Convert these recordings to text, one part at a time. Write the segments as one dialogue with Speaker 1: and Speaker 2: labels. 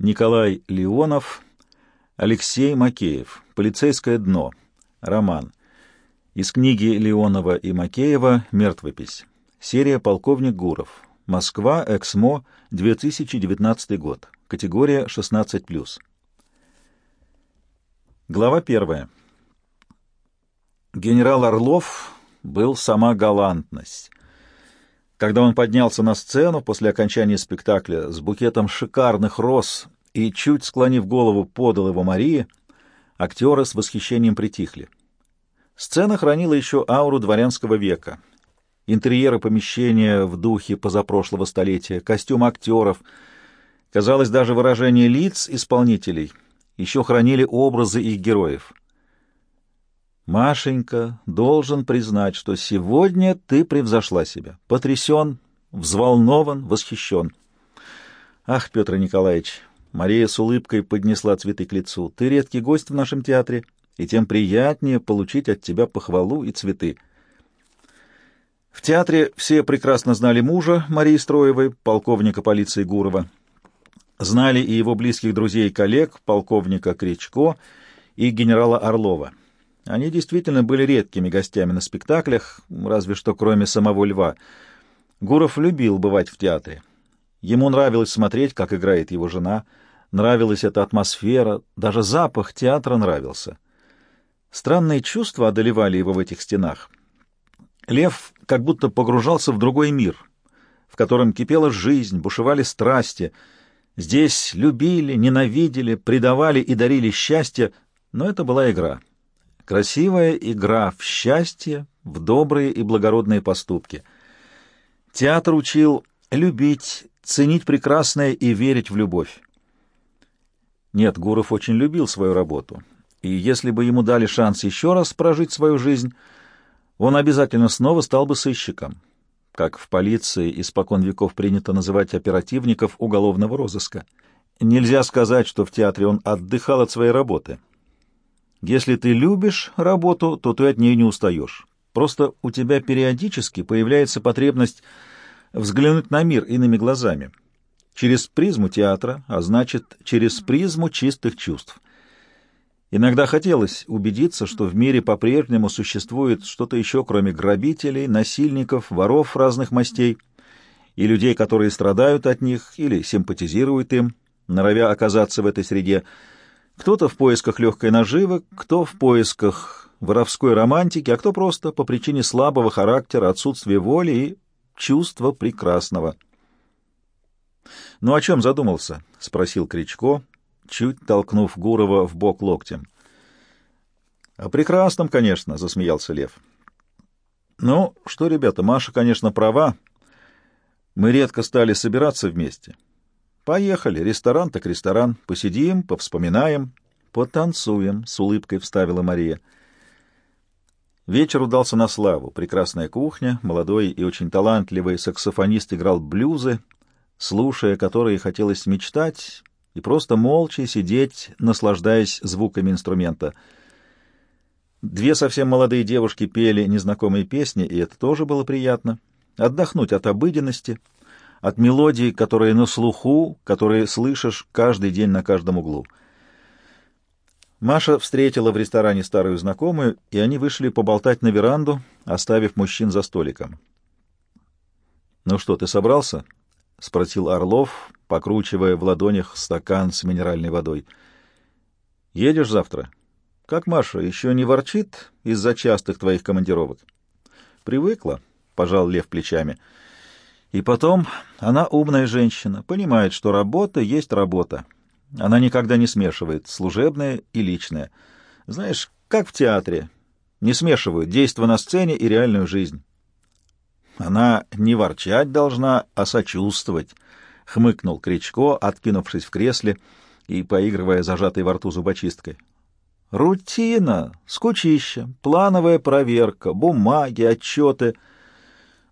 Speaker 1: Николай Леонов, Алексей Макеев. Полицейское дно. Роман. Из книги Леонова и Макеева «Мертвопись». Серия «Полковник Гуров». Москва, Эксмо, 2019 год. Категория 16+. Глава 1. Генерал Орлов был сама галантность. Когда он поднялся на сцену после окончания спектакля с букетом шикарных роз и, чуть склонив голову, подал его Марии, актеры с восхищением притихли. Сцена хранила еще ауру дворянского века. Интерьеры помещения в духе позапрошлого столетия, костюм актеров, казалось, даже выражение лиц исполнителей еще хранили образы их героев. Машенька, должен признать, что сегодня ты превзошла себя. Потрясен, взволнован, восхищен. Ах, Петр Николаевич, Мария с улыбкой поднесла цветы к лицу. Ты редкий гость в нашем театре, и тем приятнее получить от тебя похвалу и цветы. В театре все прекрасно знали мужа Марии Строевой, полковника полиции Гурова. Знали и его близких друзей и коллег, полковника Кричко и генерала Орлова. Они действительно были редкими гостями на спектаклях, разве что кроме самого Льва. Гуров любил бывать в театре. Ему нравилось смотреть, как играет его жена, нравилась эта атмосфера, даже запах театра нравился. Странные чувства одолевали его в этих стенах. Лев как будто погружался в другой мир, в котором кипела жизнь, бушевали страсти. Здесь любили, ненавидели, предавали и дарили счастье, но это была игра. Красивая игра в счастье, в добрые и благородные поступки. Театр учил любить, ценить прекрасное и верить в любовь. Нет, Гуров очень любил свою работу, и если бы ему дали шанс еще раз прожить свою жизнь, он обязательно снова стал бы сыщиком, как в полиции испокон веков принято называть оперативников уголовного розыска. Нельзя сказать, что в театре он отдыхал от своей работы. Если ты любишь работу, то ты от нее не устаешь. Просто у тебя периодически появляется потребность взглянуть на мир иными глазами, через призму театра, а значит, через призму чистых чувств. Иногда хотелось убедиться, что в мире по-прежнему существует что-то еще, кроме грабителей, насильников, воров разных мастей и людей, которые страдают от них или симпатизируют им, норовя оказаться в этой среде, кто-то в поисках легкой наживы, кто в поисках воровской романтики, а кто просто по причине слабого характера, отсутствия воли и чувства прекрасного. — Ну, о чем задумался? — спросил Кричко, чуть толкнув Гурова в бок локтем. — О прекрасном, конечно, — засмеялся Лев. — Ну, что, ребята, Маша, конечно, права. Мы редко стали собираться вместе. — Поехали, ресторан так ресторан, посидим, повспоминаем, потанцуем, — с улыбкой вставила Мария. Вечер удался на славу. Прекрасная кухня, молодой и очень талантливый саксофонист играл блюзы, слушая которые хотелось мечтать и просто молча сидеть, наслаждаясь звуками инструмента. Две совсем молодые девушки пели незнакомые песни, и это тоже было приятно. Отдохнуть от обыденности — от мелодий, которые на слуху, которые слышишь каждый день на каждом углу. Маша встретила в ресторане старую знакомую, и они вышли поболтать на веранду, оставив мужчин за столиком. «Ну что, ты собрался?» — спросил Орлов, покручивая в ладонях стакан с минеральной водой. «Едешь завтра?» «Как Маша, еще не ворчит из-за частых твоих командировок?» «Привыкла», — пожал Лев плечами. И потом, она умная женщина, понимает, что работа есть работа. Она никогда не смешивает служебное и личное. Знаешь, как в театре. Не смешивают действо на сцене и реальную жизнь. Она не ворчать должна, а сочувствовать, — хмыкнул Кричко, откинувшись в кресле и поигрывая зажатой во рту зубочисткой. Рутина, скучища, плановая проверка, бумаги, отчеты —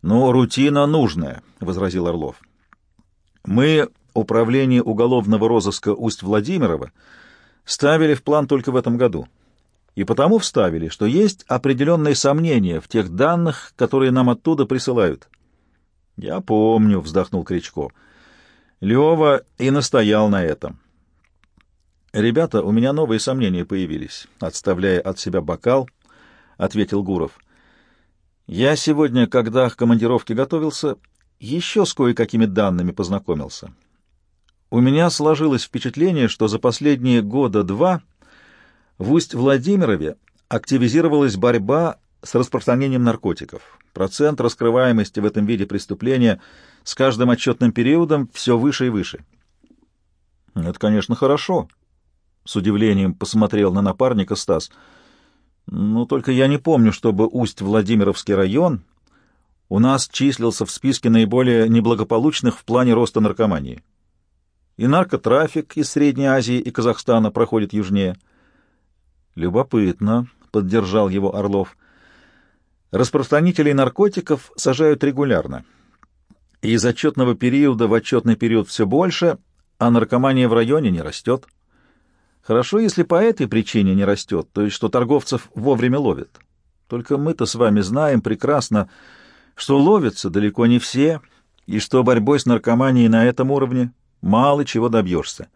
Speaker 1: «Ну, рутина нужная», — возразил Орлов. «Мы, управление уголовного розыска Усть-Владимирова, ставили в план только в этом году. И потому вставили, что есть определенные сомнения в тех данных, которые нам оттуда присылают». «Я помню», — вздохнул Кричко. Лева и настоял на этом. «Ребята, у меня новые сомнения появились», — отставляя от себя бокал, ответил Гуров. «Я сегодня, когда к командировке готовился, еще с кое-какими данными познакомился. У меня сложилось впечатление, что за последние года два в Усть-Владимирове активизировалась борьба с распространением наркотиков. Процент раскрываемости в этом виде преступления с каждым отчетным периодом все выше и выше. «Это, конечно, хорошо», — с удивлением посмотрел на напарника Стас. «Но только я не помню, чтобы Усть-Владимировский район у нас числился в списке наиболее неблагополучных в плане роста наркомании. И наркотрафик из Средней Азии и Казахстана проходит южнее». «Любопытно», — поддержал его Орлов. «Распространителей наркотиков сажают регулярно. И из отчетного периода в отчетный период все больше, а наркомания в районе не растет. Хорошо, если по этой причине не растет, то есть что торговцев вовремя ловят. Только мы-то с вами знаем прекрасно, что ловятся далеко не все, и что борьбой с наркоманией на этом уровне мало чего добьешься.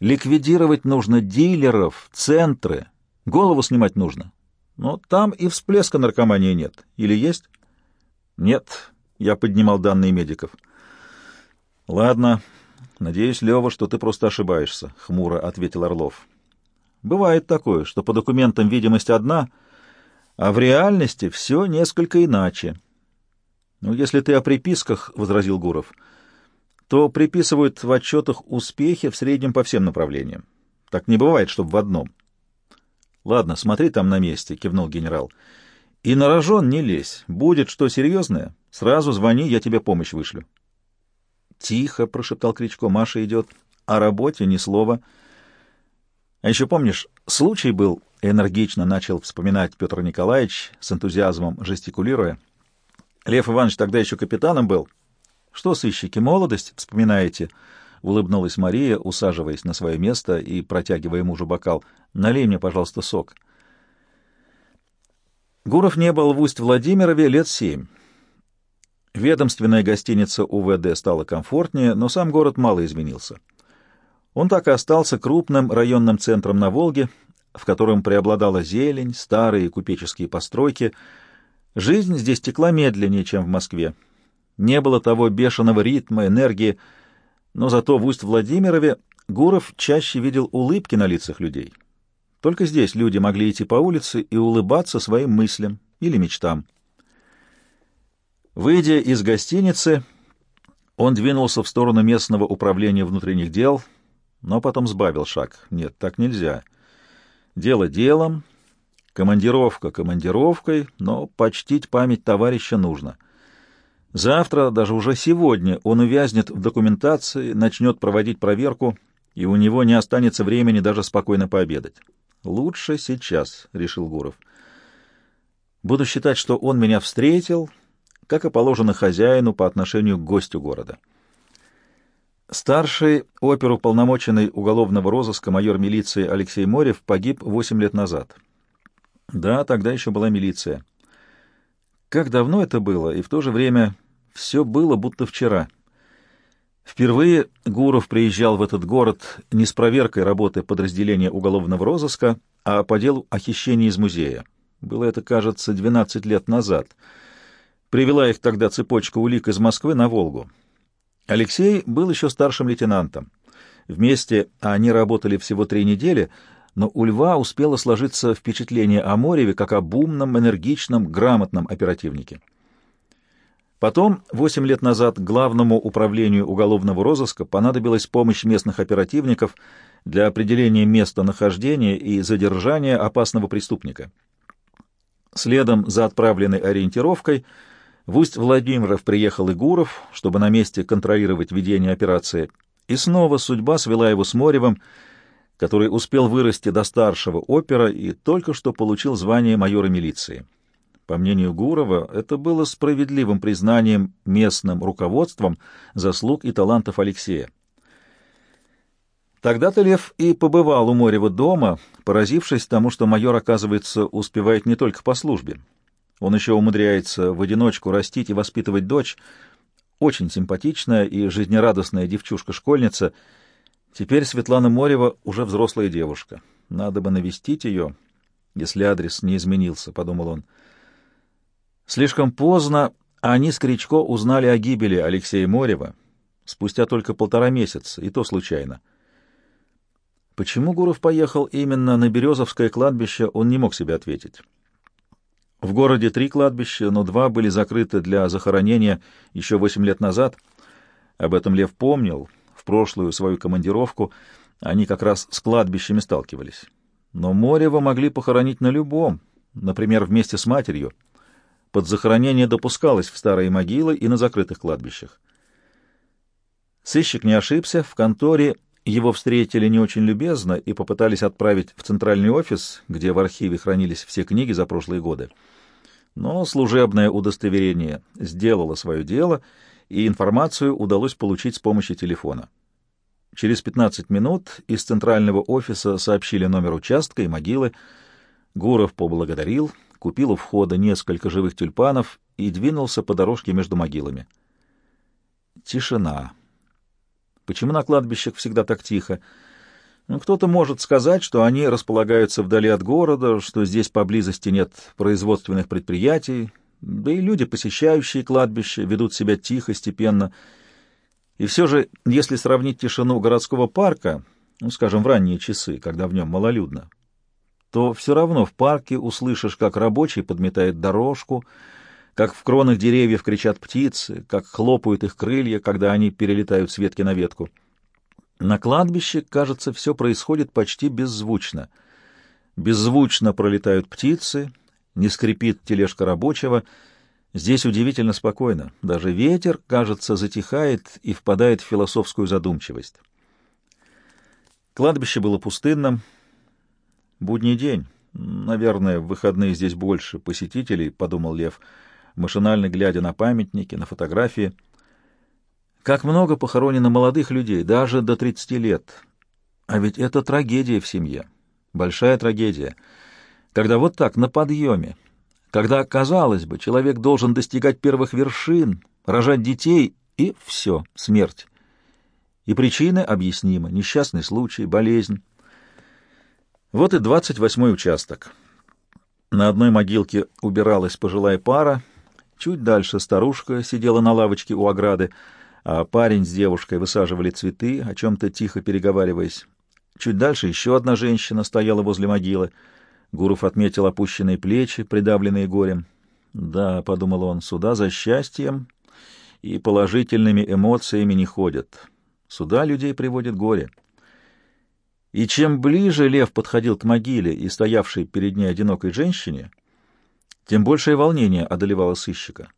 Speaker 1: Ликвидировать нужно дилеров, центры, голову снимать нужно. Но там и всплеска наркомании нет. Или есть? Нет, я поднимал данные медиков. Ладно, надеюсь, Лева, что ты просто ошибаешься, хмуро ответил Орлов. Бывает такое, что по документам видимость одна, а в реальности все несколько иначе. Ну, если ты о приписках, — возразил Гуров, — то приписывают в отчетах успехи в среднем по всем направлениям. Так не бывает, чтобы в одном. — Ладно, смотри там на месте, — кивнул генерал. — И на рожон не лезь. Будет что серьезное, сразу звони, я тебе помощь вышлю. — Тихо, — прошептал Кричко, — Маша идет. О работе ни слова. — А еще помнишь, случай был, — энергично начал вспоминать Петр Николаевич, с энтузиазмом жестикулируя. Лев Иванович тогда еще капитаном был, что, сыщики, молодость вспоминаете? — улыбнулась Мария, усаживаясь на свое место и протягивая мужу бокал. — Налей мне, пожалуйста, сок. Гуров не был в Усть-Владимирове лет семь. Ведомственная гостиница УВД стала комфортнее, но сам город мало изменился. Он так и остался крупным районным центром на Волге, в котором преобладала зелень, старые купеческие постройки. Жизнь здесь текла медленнее, чем в Москве. Не было того бешеного ритма, энергии, но зато в Усть-Владимирове Гуров чаще видел улыбки на лицах людей. Только здесь люди могли идти по улице и улыбаться своим мыслям или мечтам. Выйдя из гостиницы, он двинулся в сторону местного управления внутренних дел, но потом сбавил шаг. Нет, так нельзя. Дело делом, командировка командировкой, но почтить память товарища нужно — Завтра, даже уже сегодня, он увязнет в документации, начнет проводить проверку, и у него не останется времени даже спокойно пообедать. «Лучше сейчас», — решил Гуров. «Буду считать, что он меня встретил, как и положено хозяину по отношению к гостю города». Старший оперуполномоченный уголовного розыска майор милиции Алексей Морев погиб восемь лет назад. Да, тогда еще была милиция. Как давно это было, и в то же время все было будто вчера. Впервые Гуров приезжал в этот город не с проверкой работы подразделения уголовного розыска, а по делу о хищении из музея. Было это, кажется, 12 лет назад. Привела их тогда цепочка улик из Москвы на Волгу. Алексей был еще старшим лейтенантом. Вместе они работали всего три недели — но у Льва успело сложиться впечатление о Мореве как об умном, энергичном, грамотном оперативнике. Потом, восемь лет назад, главному управлению уголовного розыска понадобилась помощь местных оперативников для определения места нахождения и задержания опасного преступника. Следом за отправленной ориентировкой в Усть-Владимиров приехал Игуров, чтобы на месте контролировать ведение операции, и снова судьба свела его с Моревым, который успел вырасти до старшего опера и только что получил звание майора милиции. По мнению Гурова, это было справедливым признанием местным руководством заслуг и талантов Алексея. Тогда-то Лев и побывал у Морева дома, поразившись тому, что майор, оказывается, успевает не только по службе. Он еще умудряется в одиночку растить и воспитывать дочь, очень симпатичная и жизнерадостная девчушка-школьница — Теперь Светлана Морева уже взрослая девушка. Надо бы навестить ее, если адрес не изменился, — подумал он. Слишком поздно они с Кричко узнали о гибели Алексея Морева, спустя только полтора месяца, и то случайно. Почему Гуров поехал именно на Березовское кладбище, он не мог себе ответить. В городе три кладбища, но два были закрыты для захоронения еще восемь лет назад. Об этом Лев помнил. В прошлую свою командировку они как раз с кладбищами сталкивались. Но Морева могли похоронить на любом, например, вместе с матерью. Под захоронение допускалось в старые могилы и на закрытых кладбищах. Сыщик не ошибся, в конторе его встретили не очень любезно и попытались отправить в центральный офис, где в архиве хранились все книги за прошлые годы. Но служебное удостоверение сделало свое дело, и информацию удалось получить с помощью телефона. Через 15 минут из центрального офиса сообщили номер участка и могилы. Гуров поблагодарил, купил у входа несколько живых тюльпанов и двинулся по дорожке между могилами. Тишина. Почему на кладбищах всегда так тихо? Ну, кто-то может сказать, что они располагаются вдали от города, что здесь поблизости нет производственных предприятий, да и люди, посещающие кладбище, ведут себя тихо, степенно. И все же, если сравнить тишину городского парка, ну, скажем, в ранние часы, когда в нем малолюдно, то все равно в парке услышишь, как рабочий подметает дорожку, как в кронах деревьев кричат птицы, как хлопают их крылья, когда они перелетают с ветки на ветку. На кладбище, кажется, все происходит почти беззвучно. Беззвучно пролетают птицы, не скрипит тележка рабочего. Здесь удивительно спокойно. Даже ветер, кажется, затихает и впадает в философскую задумчивость. Кладбище было пустынным. Будний день. Наверное, в выходные здесь больше посетителей, — подумал Лев, — машинально глядя на памятники, на фотографии. Как много похоронено молодых людей, даже до 30 лет. А ведь это трагедия в семье, большая трагедия. Когда вот так, на подъеме, когда, казалось бы, человек должен достигать первых вершин, рожать детей, и все, смерть. И причины объяснимы — несчастный случай, болезнь. Вот и двадцать восьмой участок. На одной могилке убиралась пожилая пара — Чуть дальше старушка сидела на лавочке у ограды, а парень с девушкой высаживали цветы, о чем-то тихо переговариваясь. Чуть дальше еще одна женщина стояла возле могилы. Гуров отметил опущенные плечи, придавленные горем. «Да», — подумал он, — «сюда за счастьем и положительными эмоциями не ходят. Сюда людей приводит горе». И чем ближе лев подходил к могиле и стоявшей перед ней одинокой женщине, тем большее волнение одолевало сыщика.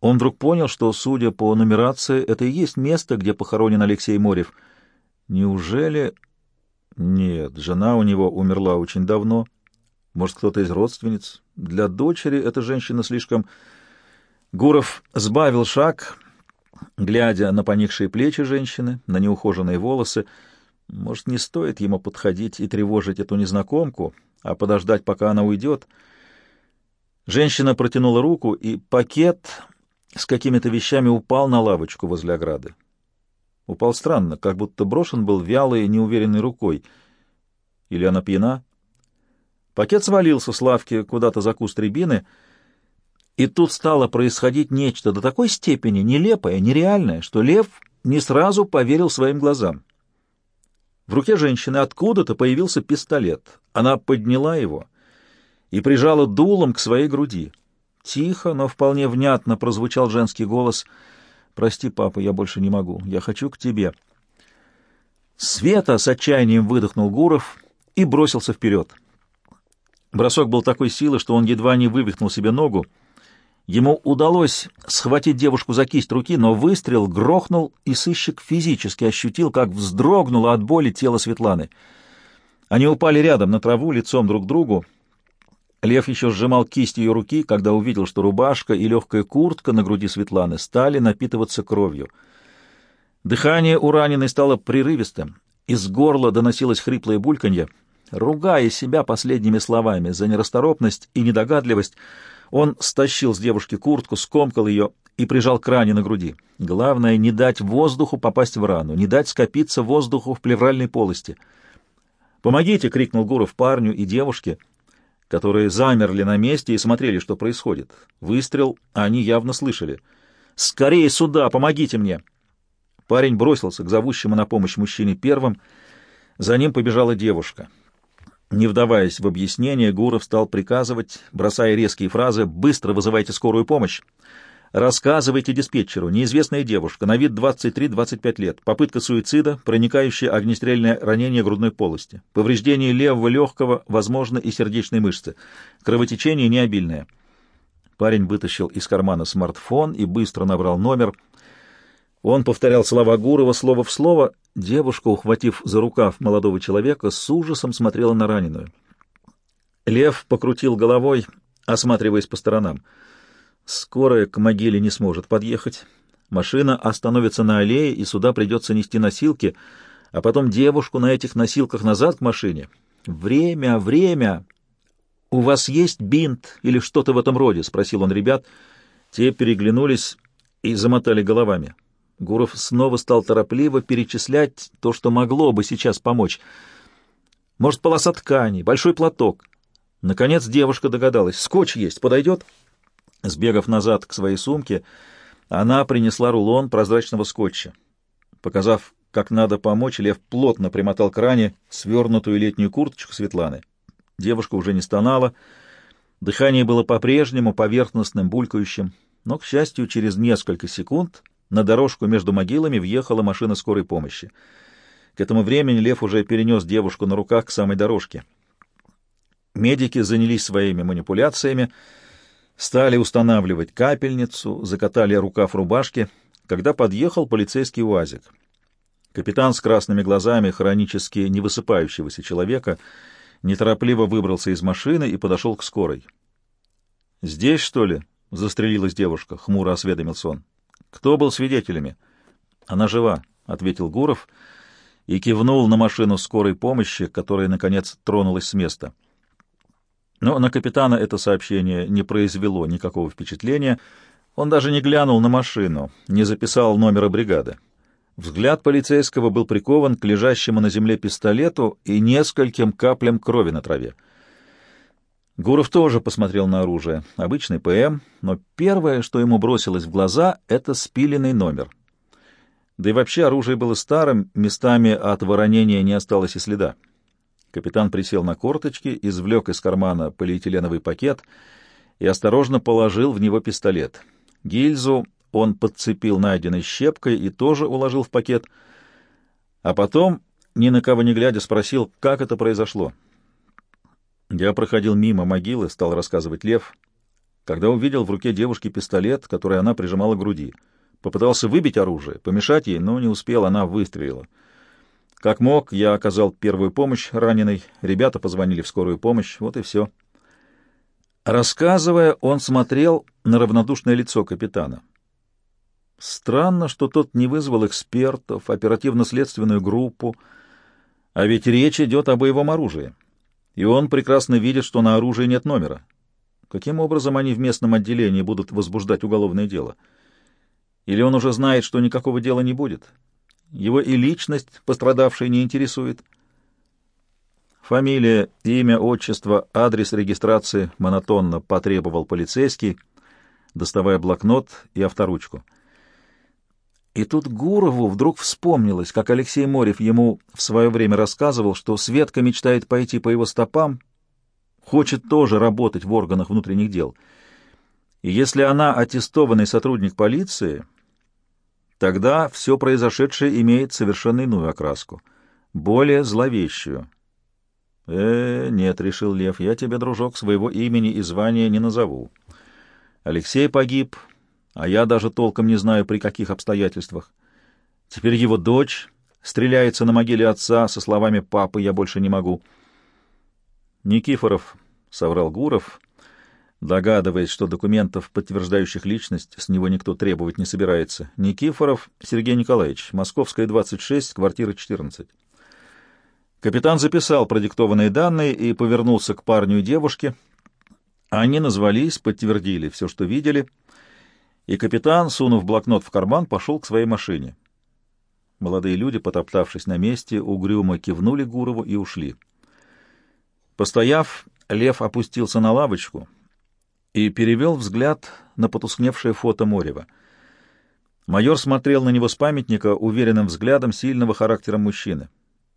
Speaker 1: Он вдруг понял, что, судя по нумерации, это и есть место, где похоронен Алексей Морев. Неужели... Нет, жена у него умерла очень давно. Может, кто-то из родственниц? Для дочери эта женщина слишком... Гуров сбавил шаг, глядя на поникшие плечи женщины, на неухоженные волосы. Может, не стоит ему подходить и тревожить эту незнакомку, а подождать, пока она уйдет — Женщина протянула руку, и пакет с какими-то вещами упал на лавочку возле ограды. Упал странно, как будто брошен был вялой, неуверенной рукой. Или она пьяна? Пакет свалился с лавки куда-то за куст рябины, и тут стало происходить нечто до такой степени нелепое, нереальное, что Лев не сразу поверил своим глазам. В руке женщины откуда-то появился пистолет. Она подняла его — и прижала дулом к своей груди. Тихо, но вполне внятно прозвучал женский голос. «Прости, папа, я больше не могу. Я хочу к тебе». Света с отчаянием выдохнул Гуров и бросился вперед. Бросок был такой силы, что он едва не вывихнул себе ногу. Ему удалось схватить девушку за кисть руки, но выстрел грохнул, и сыщик физически ощутил, как вздрогнуло от боли тело Светланы. Они упали рядом на траву, лицом друг к другу. Лев еще сжимал кисть ее руки, когда увидел, что рубашка и легкая куртка на груди Светланы стали напитываться кровью. Дыхание у раненой стало прерывистым, из горла доносилось хриплое бульканье. Ругая себя последними словами за нерасторопность и недогадливость, он стащил с девушки куртку, скомкал ее и прижал к ране на груди. Главное — не дать воздуху попасть в рану, не дать скопиться воздуху в плевральной полости. «Помогите!» — крикнул Гуров парню и девушке, которые замерли на месте и смотрели, что происходит. Выстрел они явно слышали. «Скорее сюда! Помогите мне!» Парень бросился к зовущему на помощь мужчине первым. За ним побежала девушка. Не вдаваясь в объяснение, Гуров стал приказывать, бросая резкие фразы «Быстро вызывайте скорую помощь!» Рассказывайте диспетчеру. Неизвестная девушка, на вид 23-25 лет. Попытка суицида, проникающее огнестрельное ранение грудной полости. Повреждение левого легкого, возможно, и сердечной мышцы. Кровотечение необильное. Парень вытащил из кармана смартфон и быстро набрал номер. Он повторял слова Гурова слово в слово. Девушка, ухватив за рукав молодого человека, с ужасом смотрела на раненую. Лев покрутил головой, осматриваясь по сторонам. Скорая к могиле не сможет подъехать. Машина остановится на аллее, и сюда придется нести носилки, а потом девушку на этих носилках назад к машине. Время, время! У вас есть бинт или что-то в этом роде? — спросил он ребят. Те переглянулись и замотали головами. Гуров снова стал торопливо перечислять то, что могло бы сейчас помочь. Может, полоса ткани, большой платок. Наконец девушка догадалась. Скотч есть, подойдет? — Сбегав назад к своей сумке, она принесла рулон прозрачного скотча. Показав, как надо помочь, Лев плотно примотал к ране свернутую летнюю курточку Светланы. Девушка уже не стонала, дыхание было по-прежнему поверхностным, булькающим, но, к счастью, через несколько секунд на дорожку между могилами въехала машина скорой помощи. К этому времени Лев уже перенес девушку на руках к самой дорожке. Медики занялись своими манипуляциями, Стали устанавливать капельницу, закатали рукав рубашки, когда подъехал полицейский УАЗик. Капитан с красными глазами хронически невысыпающегося человека неторопливо выбрался из машины и подошел к скорой. «Здесь, что ли?» — застрелилась девушка, — хмуро осведомился он. «Кто был свидетелями?» «Она жива», — ответил Гуров и кивнул на машину скорой помощи, которая, наконец, тронулась с места. Но на капитана это сообщение не произвело никакого впечатления. Он даже не глянул на машину, не записал номера бригады. Взгляд полицейского был прикован к лежащему на земле пистолету и нескольким каплям крови на траве. Гуров тоже посмотрел на оружие. Обычный ПМ, но первое, что ему бросилось в глаза, — это спиленный номер. Да и вообще оружие было старым, местами от воронения не осталось и следа. Капитан присел на корточки, извлек из кармана полиэтиленовый пакет и осторожно положил в него пистолет. Гильзу он подцепил найденной щепкой и тоже уложил в пакет, а потом, ни на кого не глядя, спросил, как это произошло. Я проходил мимо могилы, стал рассказывать Лев, когда увидел в руке девушки пистолет, который она прижимала к груди. Попытался выбить оружие, помешать ей, но не успел, она выстрелила. Как мог, я оказал первую помощь раненой, ребята позвонили в скорую помощь, вот и все. Рассказывая, он смотрел на равнодушное лицо капитана. Странно, что тот не вызвал экспертов, оперативно-следственную группу, а ведь речь идет о боевом оружии, и он прекрасно видит, что на оружии нет номера. Каким образом они в местном отделении будут возбуждать уголовное дело? Или он уже знает, что никакого дела не будет?» Его и личность пострадавшей не интересует. Фамилия, имя, отчество, адрес регистрации монотонно потребовал полицейский, доставая блокнот и авторучку. И тут Гурову вдруг вспомнилось, как Алексей Морев ему в свое время рассказывал, что Светка мечтает пойти по его стопам, хочет тоже работать в органах внутренних дел. И если она аттестованный сотрудник полиции, Тогда все произошедшее имеет совершенно иную окраску, более зловещую. «Э, нет», — решил Лев, — «я тебе, дружок, своего имени и звания не назову. Алексей погиб, а я даже толком не знаю, при каких обстоятельствах. Теперь его дочь стреляется на могиле отца со словами «папы, я больше не могу». «Никифоров», — соврал Гуров, догадываясь, что документов, подтверждающих личность, с него никто требовать не собирается. Никифоров Сергей Николаевич, Московская, 26, квартира 14. Капитан записал продиктованные данные и повернулся к парню и девушке. Они назвались, подтвердили все, что видели, и капитан, сунув блокнот в карман, пошел к своей машине. Молодые люди, потоптавшись на месте, угрюмо кивнули Гурову и ушли. Постояв, Лев опустился на лавочку и перевел взгляд на потускневшее фото Морева. Майор смотрел на него с памятника уверенным взглядом сильного характера мужчины.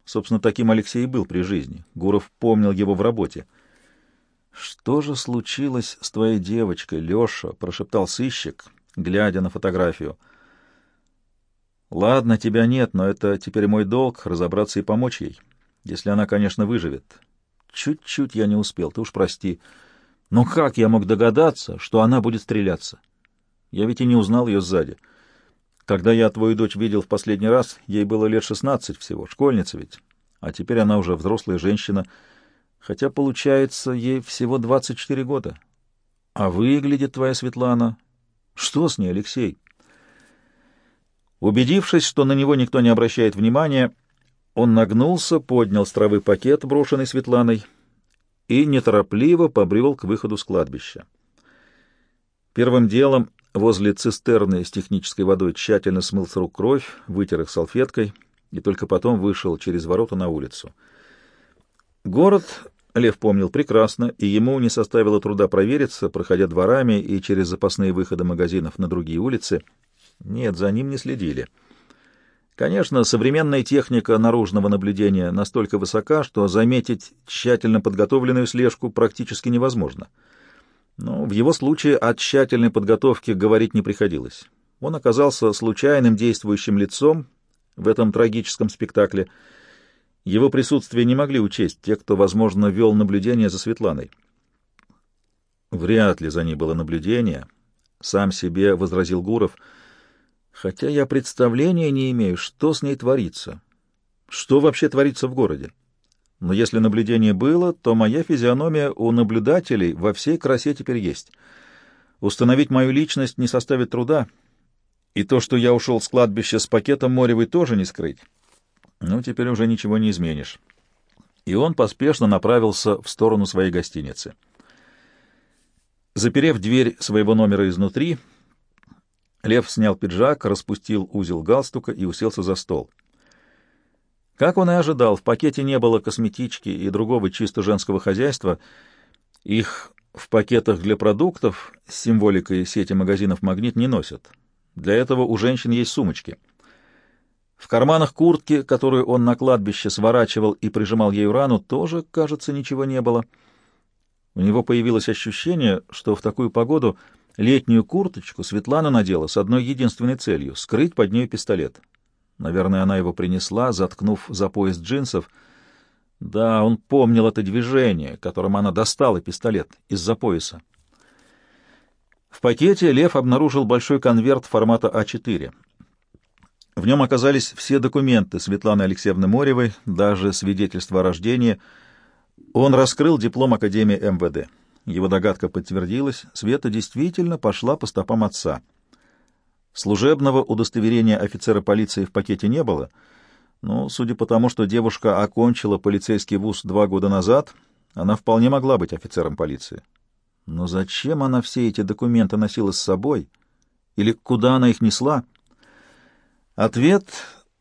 Speaker 1: Собственно, таким Алексей был при жизни. Гуров помнил его в работе. «Что же случилось с твоей девочкой, Леша?» — прошептал сыщик, глядя на фотографию. «Ладно, тебя нет, но это теперь мой долг — разобраться и помочь ей, если она, конечно, выживет. Чуть-чуть я не успел, ты уж прости. Но как я мог догадаться, что она будет стреляться? Я ведь и не узнал ее сзади. Когда я твою дочь видел в последний раз, ей было лет шестнадцать всего, школьница ведь. А теперь она уже взрослая женщина, хотя, получается, ей всего двадцать четыре года. А выглядит твоя Светлана... Что с ней, Алексей? Убедившись, что на него никто не обращает внимания, он нагнулся, поднял с травы пакет, брошенный Светланой, и неторопливо побрел к выходу с кладбища. Первым делом возле цистерны с технической водой тщательно смыл с рук кровь, вытер их салфеткой и только потом вышел через ворота на улицу. Город Лев помнил прекрасно, и ему не составило труда провериться, проходя дворами и через запасные выходы магазинов на другие улицы. Нет, за ним не следили. Конечно, современная техника наружного наблюдения настолько высока, что заметить тщательно подготовленную слежку практически невозможно. Но в его случае о тщательной подготовке говорить не приходилось. Он оказался случайным действующим лицом в этом трагическом спектакле. Его присутствие не могли учесть те, кто, возможно, вел наблюдение за Светланой. Вряд ли за ней было наблюдение, — сам себе возразил Гуров — хотя я представления не имею, что с ней творится, что вообще творится в городе. Но если наблюдение было, то моя физиономия у наблюдателей во всей красе теперь есть. Установить мою личность не составит труда, и то, что я ушел с кладбища с пакетом Моревой, тоже не скрыть. Ну, теперь уже ничего не изменишь. И он поспешно направился в сторону своей гостиницы. Заперев дверь своего номера изнутри, Лев снял пиджак, распустил узел галстука и уселся за стол. Как он и ожидал, в пакете не было косметички и другого чисто женского хозяйства. Их в пакетах для продуктов с символикой сети магазинов «Магнит» не носят. Для этого у женщин есть сумочки. В карманах куртки, которую он на кладбище сворачивал и прижимал ею рану, тоже, кажется, ничего не было. У него появилось ощущение, что в такую погоду — Летнюю курточку Светлана надела с одной единственной целью — скрыть под ней пистолет. Наверное, она его принесла, заткнув за пояс джинсов. Да, он помнил это движение, которым она достала пистолет из-за пояса. В пакете Лев обнаружил большой конверт формата А4. В нем оказались все документы Светланы Алексеевны Моревой, даже свидетельство о рождении. Он раскрыл диплом Академии МВД. Его догадка подтвердилась. Света действительно пошла по стопам отца. Служебного удостоверения офицера полиции в пакете не было, но, судя по тому, что девушка окончила полицейский вуз два года назад, она вполне могла быть офицером полиции. Но зачем она все эти документы носила с собой? Или куда она их несла? Ответ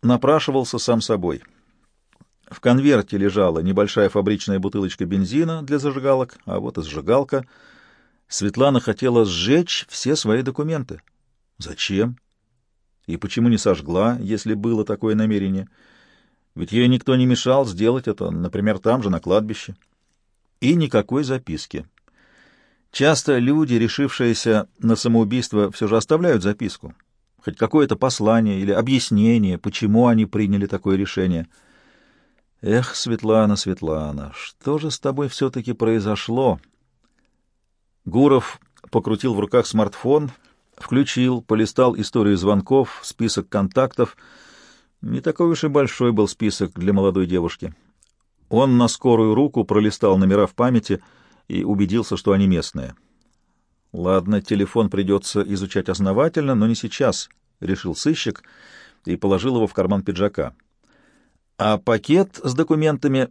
Speaker 1: напрашивался сам собой — в конверте лежала небольшая фабричная бутылочка бензина для зажигалок, а вот и зажигалка. Светлана хотела сжечь все свои документы. Зачем? И почему не сожгла, если было такое намерение? Ведь ей никто не мешал сделать это, например, там же, на кладбище. И никакой записки. Часто люди, решившиеся на самоубийство, все же оставляют записку. Хоть какое-то послание или объяснение, почему они приняли такое решение — Эх, Светлана, Светлана, что же с тобой все-таки произошло? Гуров покрутил в руках смартфон, включил, полистал историю звонков, список контактов. Не такой уж и большой был список для молодой девушки. Он на скорую руку пролистал номера в памяти и убедился, что они местные. Ладно, телефон придется изучать основательно, но не сейчас, — решил сыщик и положил его в карман пиджака. А пакет с документами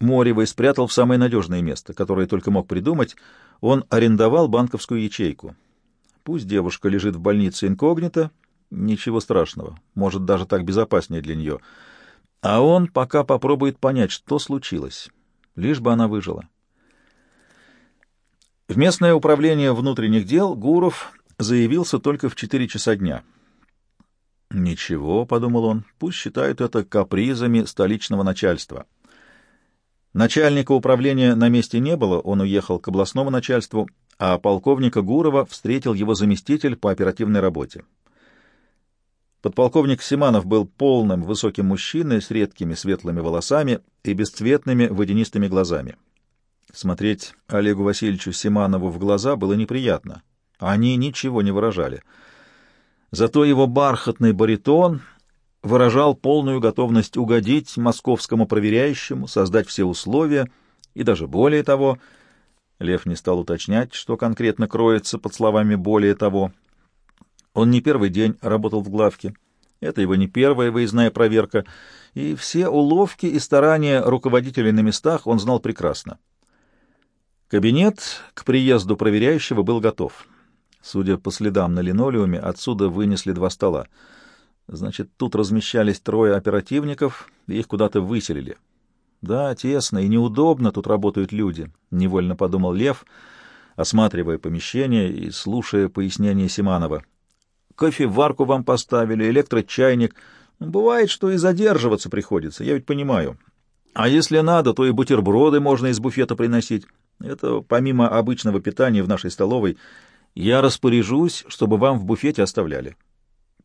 Speaker 1: Моревой спрятал в самое надежное место, которое только мог придумать. Он арендовал банковскую ячейку. Пусть девушка лежит в больнице инкогнито, ничего страшного, может, даже так безопаснее для нее. А он пока попробует понять, что случилось, лишь бы она выжила. В местное управление внутренних дел Гуров заявился только в четыре часа дня. «Ничего», — подумал он, — «пусть считают это капризами столичного начальства». Начальника управления на месте не было, он уехал к областному начальству, а полковника Гурова встретил его заместитель по оперативной работе. Подполковник Симанов был полным, высоким мужчиной с редкими светлыми волосами и бесцветными водянистыми глазами. Смотреть Олегу Васильевичу Симанову в глаза было неприятно. Они ничего не выражали. Зато его бархатный баритон выражал полную готовность угодить московскому проверяющему, создать все условия, и даже более того, Лев не стал уточнять, что конкретно кроется под словами «более того». Он не первый день работал в главке, это его не первая выездная проверка, и все уловки и старания руководителей на местах он знал прекрасно. Кабинет к приезду проверяющего был готов. Судя по следам на линолеуме, отсюда вынесли два стола — Значит, тут размещались трое оперативников, и их куда-то выселили. Да, тесно и неудобно тут работают люди, — невольно подумал Лев, осматривая помещение и слушая пояснения Симанова. Кофеварку вам поставили, электрочайник. Бывает, что и задерживаться приходится, я ведь понимаю. А если надо, то и бутерброды можно из буфета приносить. Это помимо обычного питания в нашей столовой. Я распоряжусь, чтобы вам в буфете оставляли.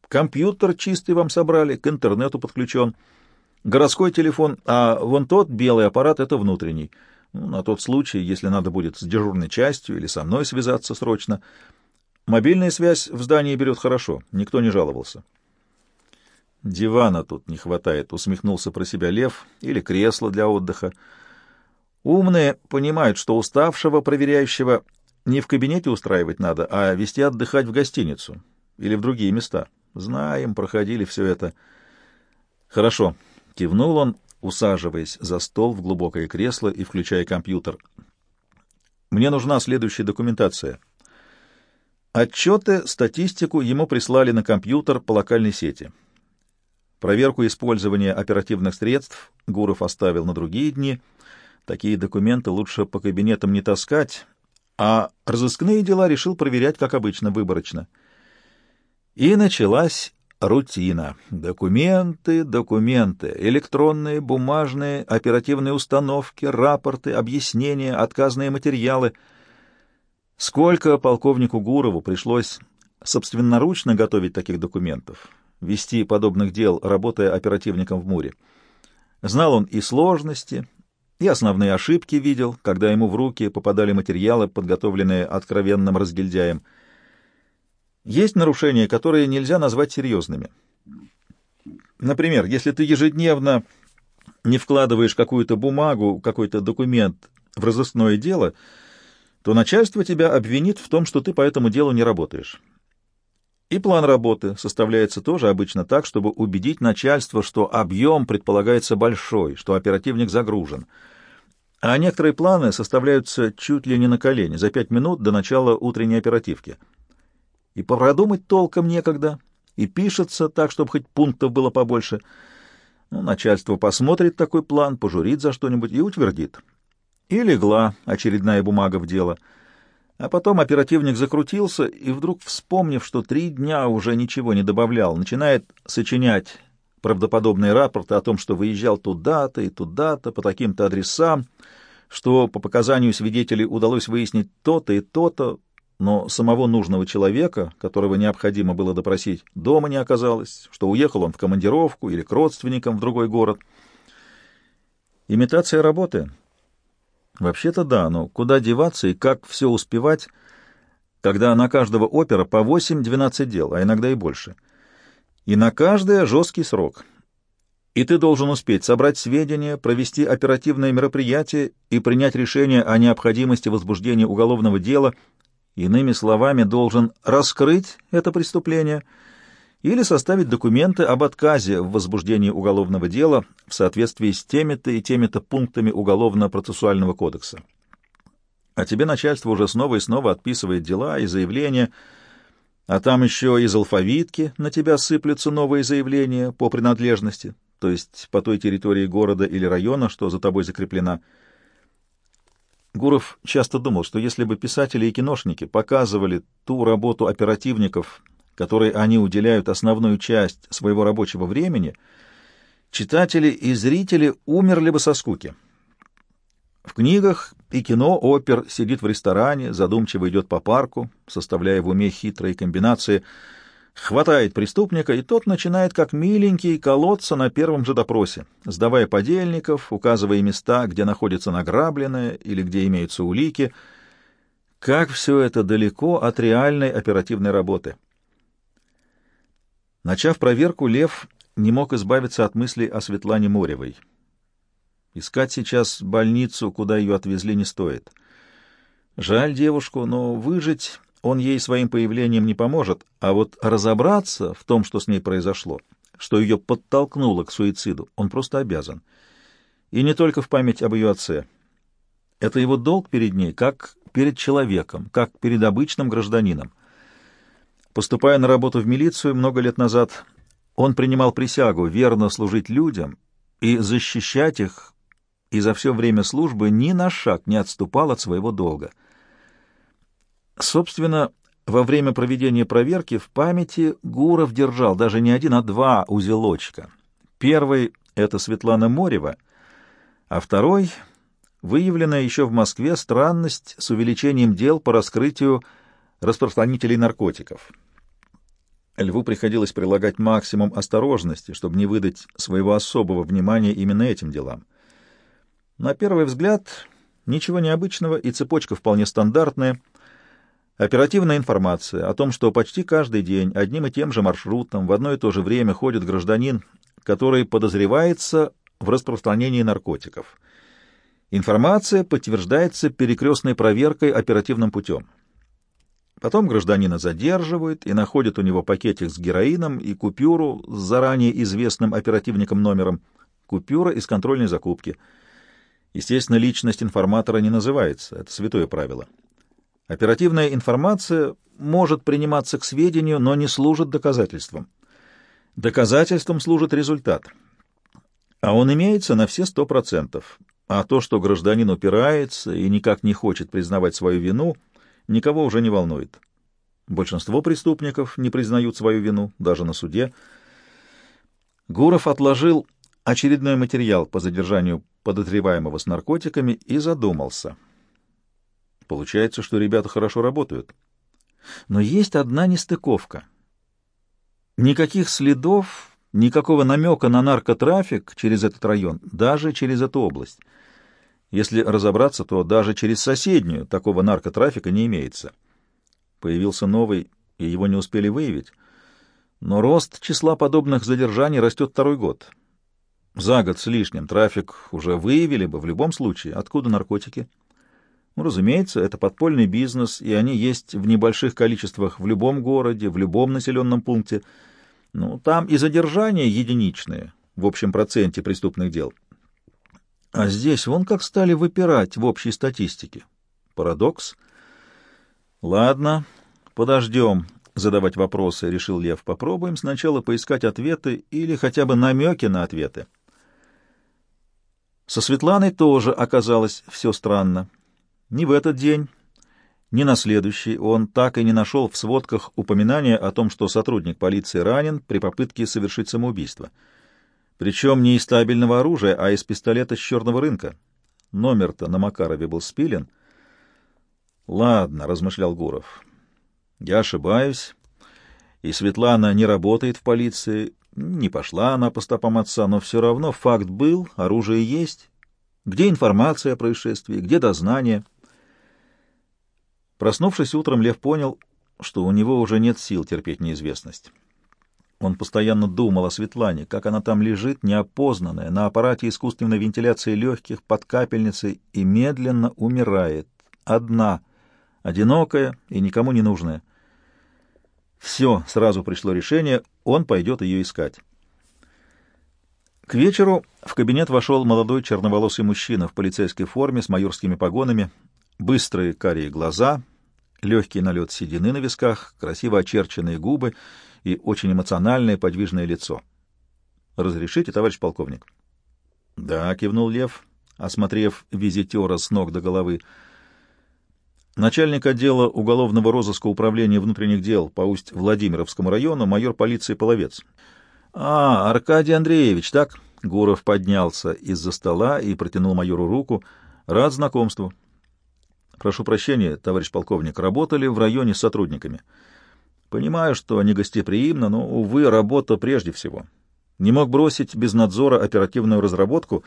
Speaker 1: Компьютер чистый вам собрали, к интернету подключен. Городской телефон, а вон тот белый аппарат — это внутренний. Ну, на тот случай, если надо будет с дежурной частью или со мной связаться срочно. Мобильная связь в здании берет хорошо, никто не жаловался. «Дивана тут не хватает», — усмехнулся про себя Лев, — «или кресла для отдыха». Умные понимают, что уставшего проверяющего не в кабинете устраивать надо, а вести отдыхать в гостиницу или в другие места. Знаем, проходили все это. Хорошо, кивнул он, усаживаясь за стол в глубокое кресло и включая компьютер. Мне нужна следующая документация. Отчеты, статистику ему прислали на компьютер по локальной сети. Проверку использования оперативных средств Гуров оставил на другие дни. Такие документы лучше по кабинетам не таскать, а разыскные дела решил проверять, как обычно, выборочно — и началась рутина. Документы, документы, электронные, бумажные, оперативные установки, рапорты, объяснения, отказные материалы. Сколько полковнику Гурову пришлось собственноручно готовить таких документов, вести подобных дел, работая оперативником в Муре. Знал он и сложности, и основные ошибки видел, когда ему в руки попадали материалы, подготовленные откровенным разгильдяем — есть нарушения, которые нельзя назвать серьезными. Например, если ты ежедневно не вкладываешь какую-то бумагу, какой-то документ в разыскное дело, то начальство тебя обвинит в том, что ты по этому делу не работаешь. И план работы составляется тоже обычно так, чтобы убедить начальство, что объем предполагается большой, что оперативник загружен. А некоторые планы составляются чуть ли не на колени, за пять минут до начала утренней оперативки — и продумать толком некогда, и пишется так, чтобы хоть пунктов было побольше. Ну, начальство посмотрит такой план, пожурит за что-нибудь и утвердит. И легла очередная бумага в дело. А потом оперативник закрутился и вдруг, вспомнив, что три дня уже ничего не добавлял, начинает сочинять правдоподобные рапорты о том, что выезжал туда-то и туда-то, по таким-то адресам, что по показанию свидетелей удалось выяснить то-то и то-то, но самого нужного человека, которого необходимо было допросить, дома не оказалось, что уехал он в командировку или к родственникам в другой город. Имитация работы? Вообще-то да, но куда деваться и как все успевать, когда на каждого опера по 8-12 дел, а иногда и больше. И на каждое жесткий срок. И ты должен успеть собрать сведения, провести оперативное мероприятие и принять решение о необходимости возбуждения уголовного дела – Иными словами, должен раскрыть это преступление или составить документы об отказе в возбуждении уголовного дела в соответствии с теми-то и теми-то пунктами Уголовно-процессуального кодекса. А тебе начальство уже снова и снова отписывает дела и заявления, А там еще из алфавитки на тебя сыплются новые заявления по принадлежности, то есть по той территории города или района, что за тобой закреплена. Гуров часто думал, что если бы писатели и киношники показывали ту работу оперативников, которой они уделяют основную часть своего рабочего времени, читатели и зрители умерли бы со скуки. В книгах и кино опер сидит в ресторане, задумчиво идет по парку, составляя в уме хитрые комбинации, хватает преступника, и тот начинает как миленький колоться на первом же допросе, сдавая подельников, указывая места, где находится награбленное или где имеются улики. Как все это далеко от реальной оперативной работы. Начав проверку, Лев не мог избавиться от мыслей о Светлане Моревой. Искать сейчас больницу, куда ее отвезли, не стоит. Жаль девушку, но выжить он ей своим появлением не поможет, а вот разобраться в том, что с ней произошло, что ее подтолкнуло к суициду, он просто обязан. И не только в память об ее отце. Это его долг перед ней, как перед человеком, как перед обычным гражданином. Поступая на работу в милицию много лет назад, он принимал присягу верно служить людям и защищать их и за все время службы ни на шаг не отступал от своего долга. Собственно, во время проведения проверки в памяти Гуров держал даже не один, а два узелочка. Первый — это Светлана Морева, а второй — выявленная еще в Москве странность с увеличением дел по раскрытию распространителей наркотиков. Льву приходилось прилагать максимум осторожности, чтобы не выдать своего особого внимания именно этим делам. На первый взгляд ничего необычного и цепочка вполне стандартная. Оперативная информация о том, что почти каждый день одним и тем же маршрутом в одно и то же время ходит гражданин, который подозревается в распространении наркотиков. Информация подтверждается перекрестной проверкой оперативным путем. Потом гражданина задерживают и находят у него пакетик с героином и купюру с заранее известным оперативником номером, купюра из контрольной закупки — Естественно, личность информатора не называется, это святое правило. Оперативная информация может приниматься к сведению, но не служит доказательством. Доказательством служит результат. А он имеется на все сто процентов. А то, что гражданин упирается и никак не хочет признавать свою вину, никого уже не волнует. Большинство преступников не признают свою вину, даже на суде. Гуров отложил очередной материал по задержанию подозреваемого с наркотиками и задумался. Получается, что ребята хорошо работают. Но есть одна нестыковка. Никаких следов, никакого намека на наркотрафик через этот район, даже через эту область. Если разобраться, то даже через соседнюю такого наркотрафика не имеется. Появился новый, и его не успели выявить. Но рост числа подобных задержаний растет второй год. За год с лишним трафик уже выявили бы в любом случае. Откуда наркотики? Ну, разумеется, это подпольный бизнес, и они есть в небольших количествах в любом городе, в любом населенном пункте. Ну, там и задержания единичные в общем проценте преступных дел. А здесь вон как стали выпирать в общей статистике. Парадокс. Ладно, подождем задавать вопросы, решил Лев. Попробуем сначала поискать ответы или хотя бы намеки на ответы. Со Светланой тоже оказалось все странно. Ни в этот день, ни на следующий он так и не нашел в сводках упоминания о том, что сотрудник полиции ранен при попытке совершить самоубийство. Причем не из стабильного оружия, а из пистолета с черного рынка. Номер-то на Макарове был спилен. «Ладно», — размышлял Гуров, — «я ошибаюсь, и Светлана не работает в полиции, не пошла она по стопам отца, но все равно факт был, оружие есть. Где информация о происшествии, где дознание? Проснувшись утром, Лев понял, что у него уже нет сил терпеть неизвестность. Он постоянно думал о Светлане, как она там лежит, неопознанная, на аппарате искусственной вентиляции легких, под капельницей, и медленно умирает. Одна, одинокая и никому не нужная. Все, сразу пришло решение, он пойдет ее искать. К вечеру в кабинет вошел молодой черноволосый мужчина в полицейской форме с майорскими погонами, быстрые карие глаза, Легкий налет седины на висках, красиво очерченные губы и очень эмоциональное подвижное лицо. «Разрешите, товарищ полковник?» «Да», — кивнул Лев, осмотрев визитера с ног до головы. Начальник отдела уголовного розыска управления внутренних дел по Усть-Владимировскому району майор полиции Половец. «А, Аркадий Андреевич, так?» Гуров поднялся из-за стола и протянул майору руку. «Рад знакомству». «Прошу прощения, товарищ полковник, работали в районе с сотрудниками. Понимаю, что не гостеприимно, но, увы, работа прежде всего. Не мог бросить без надзора оперативную разработку,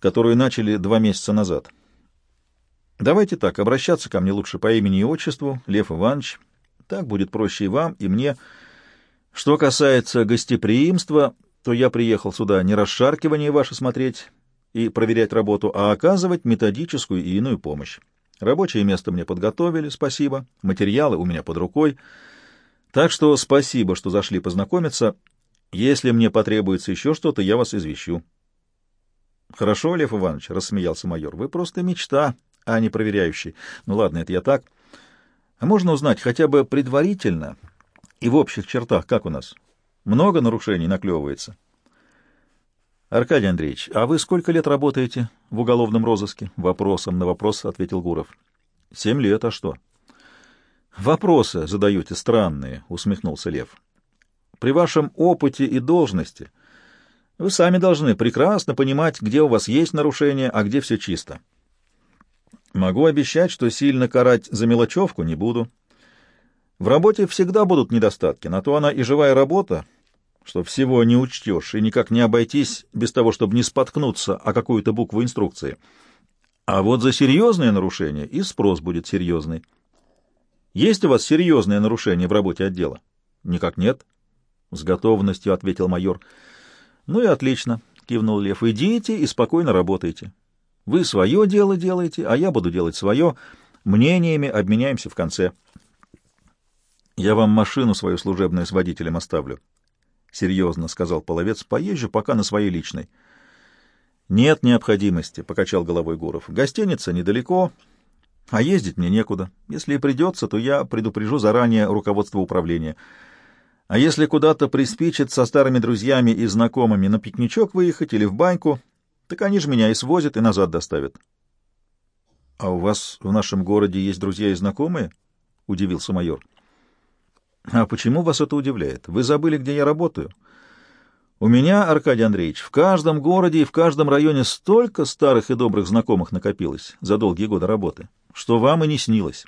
Speaker 1: которую начали два месяца назад». Давайте так, обращаться ко мне лучше по имени и отчеству, Лев Иванович. Так будет проще и вам, и мне. Что касается гостеприимства, то я приехал сюда не расшаркивание ваше смотреть и проверять работу, а оказывать методическую и иную помощь. Рабочее место мне подготовили, спасибо. Материалы у меня под рукой. Так что спасибо, что зашли познакомиться. Если мне потребуется еще что-то, я вас извещу. — Хорошо, Лев Иванович, — рассмеялся майор, — вы просто мечта а не проверяющий. Ну ладно, это я так. А можно узнать хотя бы предварительно и в общих чертах, как у нас? Много нарушений наклевывается? Аркадий Андреевич, а вы сколько лет работаете в уголовном розыске? Вопросом на вопрос ответил Гуров. Семь лет, а что? Вопросы задаете странные, усмехнулся Лев. При вашем опыте и должности вы сами должны прекрасно понимать, где у вас есть нарушения, а где все чисто. Могу обещать, что сильно карать за мелочевку не буду. В работе всегда будут недостатки, на то она и живая работа, что всего не учтешь и никак не обойтись без того, чтобы не споткнуться о какую-то букву инструкции. А вот за серьезные нарушения и спрос будет серьезный. Есть у вас серьезные нарушения в работе отдела? Никак нет. С готовностью ответил майор. Ну и отлично, кивнул Лев. Идите и спокойно работайте. Вы свое дело делаете, а я буду делать свое. Мнениями обменяемся в конце. Я вам машину свою служебную с водителем оставлю. — серьезно сказал Половец. — Поезжу пока на своей личной. — Нет необходимости, — покачал головой Гуров. — Гостиница недалеко, а ездить мне некуда. Если и придется, то я предупрежу заранее руководство управления. А если куда-то приспичит со старыми друзьями и знакомыми на пикничок выехать или в баньку, так они же меня и свозят, и назад доставят. — А у вас в нашем городе есть друзья и знакомые? — удивился майор. — А почему вас это удивляет? Вы забыли, где я работаю? — У меня, Аркадий Андреевич, в каждом городе и в каждом районе столько старых и добрых знакомых накопилось за долгие годы работы, что вам и не снилось.